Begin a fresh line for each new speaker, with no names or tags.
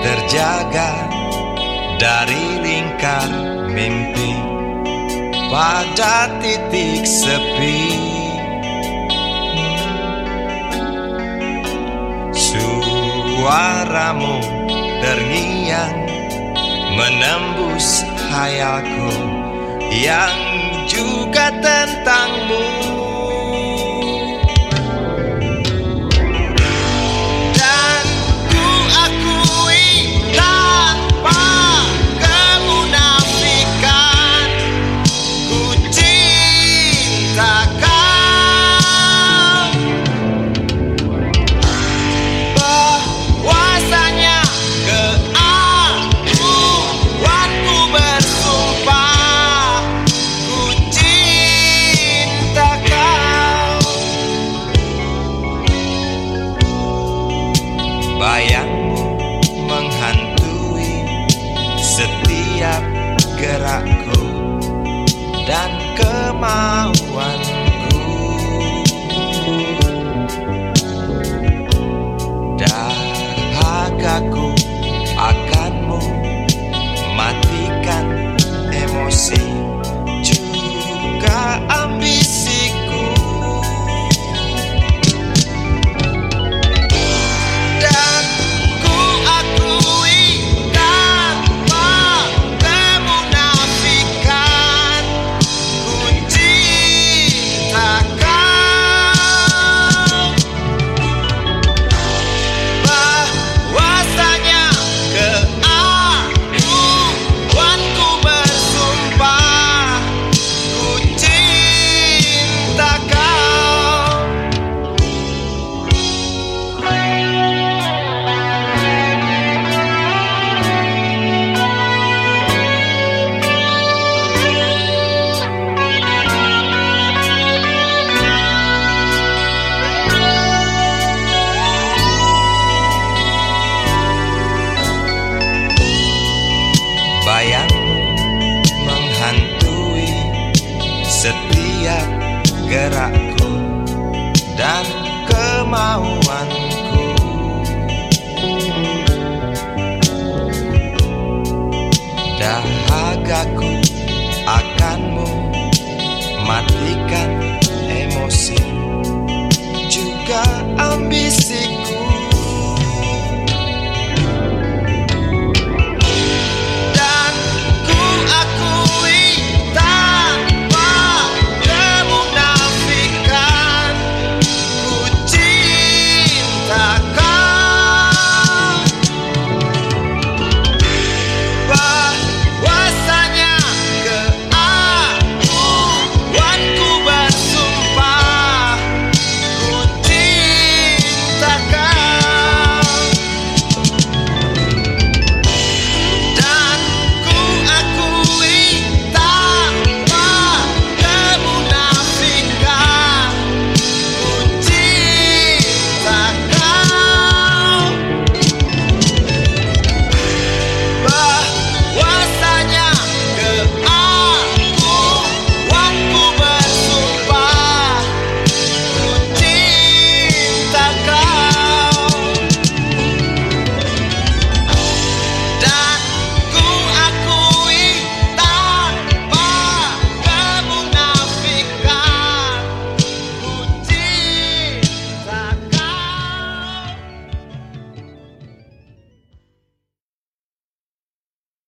terjaga dari lingkar mimpi pada titik sepi. Suaramu terngiang menembus hayalku yang Bayangmu menghantui setiap gerakku dan kemauanku. Dahagaku setiap gerakku dan kemauanku. Dahagaku akanmu matikan